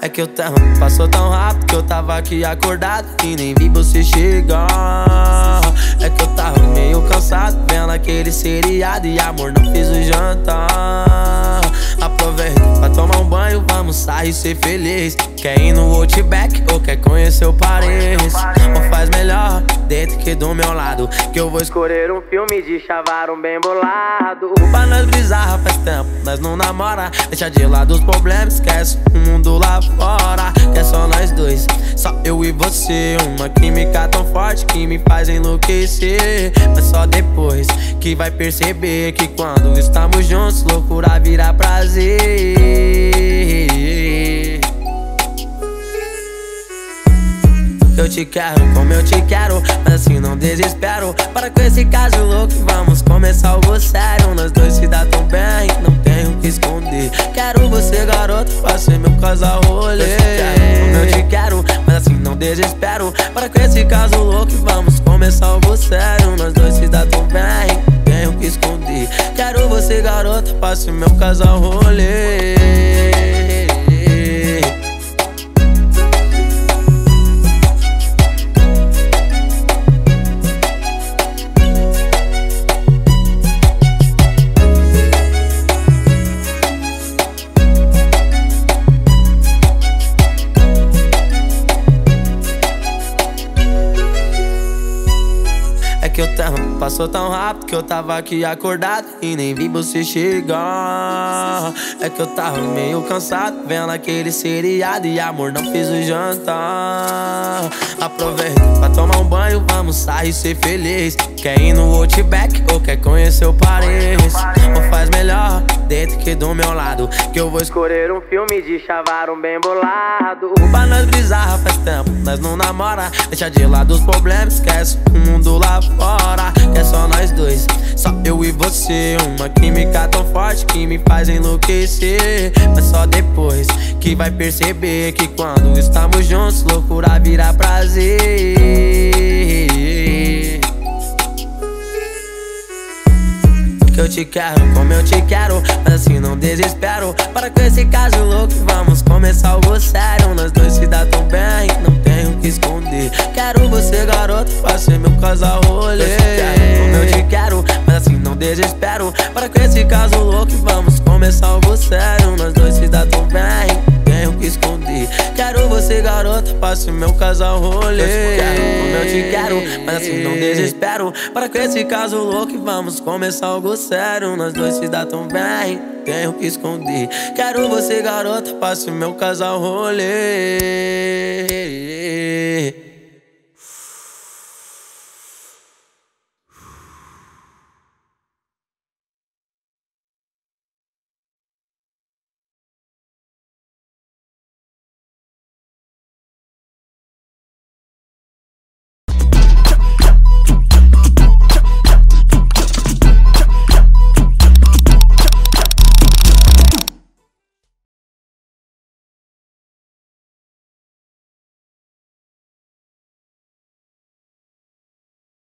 É que o tempo passou tão rápido que eu tava aqui acordado e nem vi você chegar. Seriado e amor não fiz o jantar. Sair e ser feliz. Quer ir no Outback ou quer conhecer o Paris? Ou faz melhor dentro que do meu lado. Que eu vou escolher um filme de chavaram bem bolado. Pra nós brisar faz tempo, nós não namora. Deixa de lado os problemas, esquece o mundo lá fora. Que é só nós dois, só eu e você. Uma química tão forte que me faz enlouquecer. Mas só depois que vai perceber que quando estamos juntos, loucura vira prazer. Te quero como eu te quero, mas assim não desespero. Para com esse caso louco, vamos começar algo sério. Nós dois se dá tão bem, não tenho que esconder. Quero você, garoto, fazer meu casal rolê. Eu te quero como eu te quero, mas assim não desespero. Para com esse caso louco, vamos começar algo sério. Nós dois se dá tão bem, não tenho que esconder. Quero você, garoto, faça meu casal rolê. Que o tempo passou tão rápido que eu tava aqui acordado e nem vi você chegar. É que eu tava meio cansado vendo aquele seriado e amor não fiz o jantar. Aproveita pra tomar um banho, vamos sair e ser feliz. Quer ir no Outback ou quer conhecer o Paris? Ou faz melhor dentro que do meu lado. Que eu vou escolher um filme de chavaram bem bolado. Pra nós brisar faz tempo, nós não namora. Deixa de lado os problemas, esquece o mundo lá fora você, uma química tão forte que me faz enlouquecer. Mas só depois que vai perceber que quando estamos juntos, loucura vira prazer. Que eu te quero, como eu te quero, mas assim não desespero. Para com esse caso louco, vamos começar algo sério. Nós dois se dá tão bem, não tenho o que esconder. Quero você, garoto, fazer meu casal rolê. Desespero. Para com esse caso louco, vamos começar algo sério. Nós dois se dá tão bem, tenho que esconder. Quero você, garota, passe meu casal rolê. Eu te quero, como eu te quero, mas assim não desespero. Para com esse caso louco, vamos começar algo sério. Nós dois se dá tão bem, tenho que esconder. Quero você, garota, passe meu casal rolê.